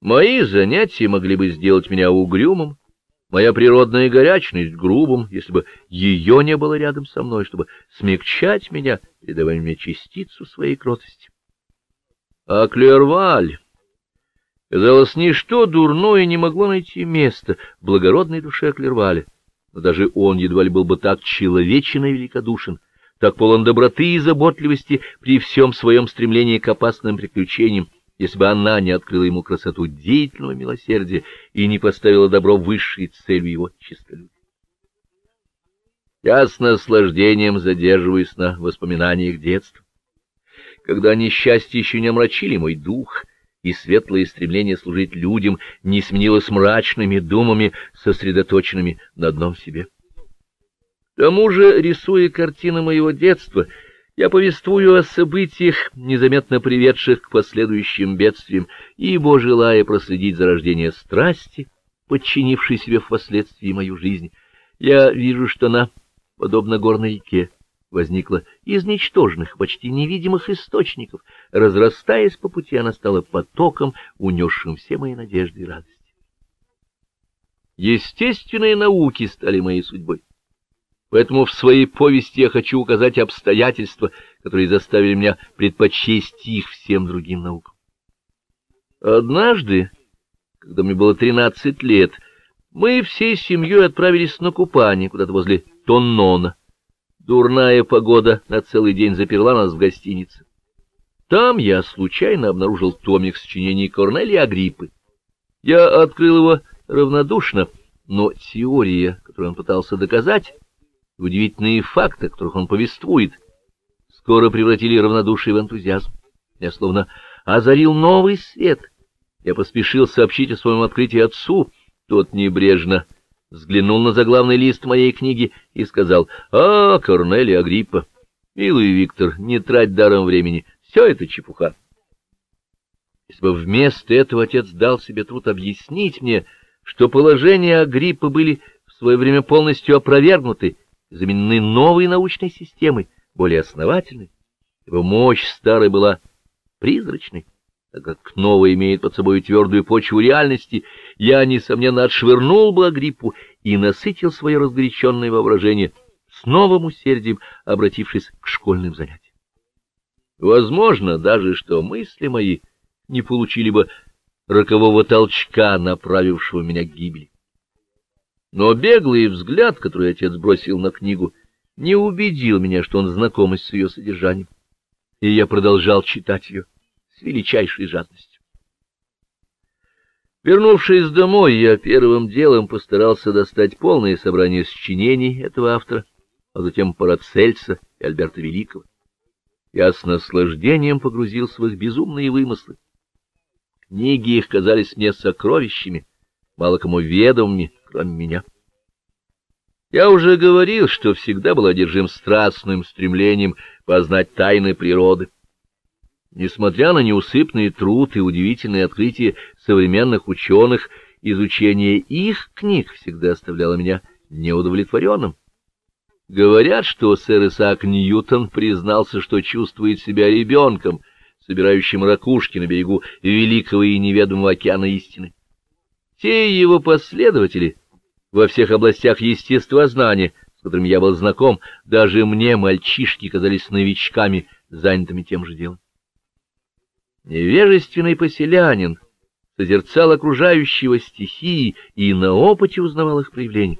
Мои занятия могли бы сделать меня угрюмым, моя природная горячность грубым, если бы ее не было рядом со мной, чтобы смягчать меня, передавая мне частицу своей кротости. А Клерваль... Казалось, ничто дурное не могло найти места в благородной душе Клерваля, но даже он едва ли был бы так человечен и великодушен, так полон доброты и заботливости при всем своем стремлении к опасным приключениям, если бы она не открыла ему красоту деятельного милосердия и не поставила добро высшей целью его честолюбия. Я с наслаждением задерживаюсь на воспоминаниях детства, когда несчастья еще не омрачили мой дух, и светлое стремление служить людям не сменилось мрачными думами, сосредоточенными на одном себе. К тому же, рисуя картины моего детства, я повествую о событиях, незаметно приведших к последующим бедствиям, ибо, желая проследить зарождение страсти, подчинившей себе впоследствии мою жизнь, я вижу, что она, подобно горной реке, возникла из ничтожных, почти невидимых источников. Разрастаясь по пути, она стала потоком, унесшим все мои надежды и радости. Естественные науки стали моей судьбой. Поэтому в своей повести я хочу указать обстоятельства, которые заставили меня предпочесть их всем другим наукам. Однажды, когда мне было тринадцать лет, мы всей семьей отправились на купание куда-то возле Тоннона. Дурная погода на целый день заперла нас в гостинице. Там я случайно обнаружил томик сочинений Корнелия Агриппы. Я открыл его равнодушно, но теория, которую он пытался доказать, удивительные факты, о которых он повествует, скоро превратили равнодушие в энтузиазм. Я словно озарил новый свет. Я поспешил сообщить о своем открытии отцу, тот небрежно взглянул на заглавный лист моей книги и сказал, «А, Корнелия Агриппа, милый Виктор, не трать даром времени, все это чепуха». Если бы вместо этого отец дал себе труд объяснить мне, что положения Агриппы были в свое время полностью опровергнуты, заменены новой научной системой, более основательной, ибо мощь старой была призрачной, так как новая имеет под собой твердую почву реальности, я, несомненно, отшвырнул бы Агриппу и насытил свое разгоряченное воображение с новым усердием, обратившись к школьным занятиям. Возможно даже, что мысли мои не получили бы рокового толчка, направившего меня к гибели. Но беглый взгляд, который отец бросил на книгу, не убедил меня, что он знаком с ее содержанием, и я продолжал читать ее с величайшей жадностью. Вернувшись домой, я первым делом постарался достать полное собрание сочинений этого автора, а затем Парацельса и Альберта Великого. Я с наслаждением погрузился в их безумные вымыслы. Книги их казались мне сокровищами, мало кому ведомыми, кроме меня. Я уже говорил, что всегда был одержим страстным стремлением познать тайны природы. Несмотря на неусыпный труд и удивительные открытия современных ученых, изучение их книг всегда оставляло меня неудовлетворенным. Говорят, что сэр Исаак Ньютон признался, что чувствует себя ребенком, собирающим ракушки на берегу великого и неведомого океана истины. Те его последователи во всех областях естествознания, с которыми я был знаком, даже мне, мальчишки, казались новичками, занятыми тем же делом. Невежественный поселянин созерцал окружающего стихии и на опыте узнавал их проявления.